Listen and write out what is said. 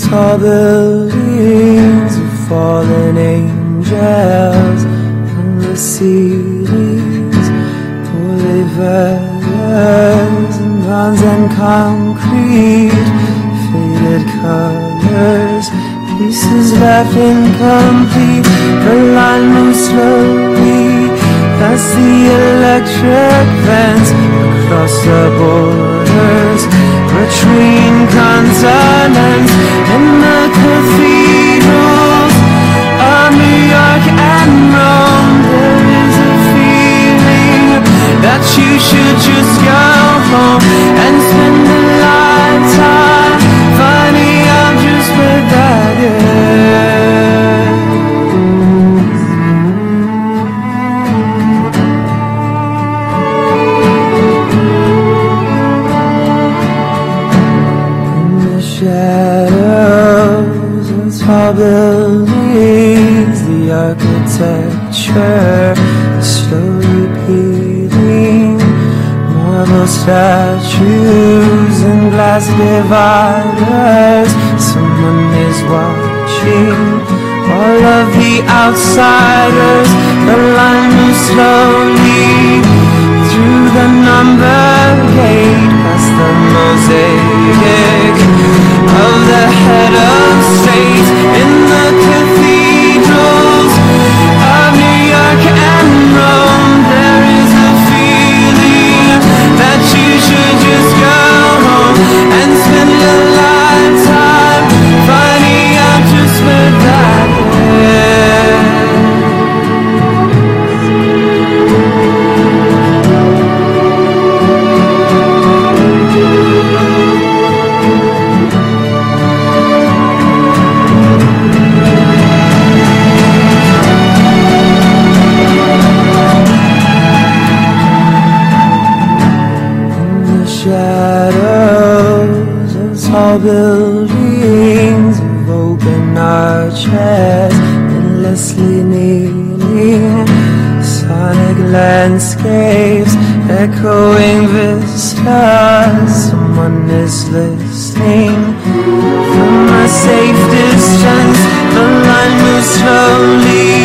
tall buildings of fallen angels on the ceilings, boulevards and bronze and concrete, faded colors, pieces left incomplete. The line moves slowly past the electric fence across the borders between should just go home and spend a lifetime finding. In the shadows of tall buildings, the architecture slowly peeling. Marble statues and glass dividers. Someone is watching all of the outsiders. tall buildings opened our chest, endlessly kneeling. Sonic landscapes, echoing vistas. Someone is listening from a safe distance. The line moves slowly.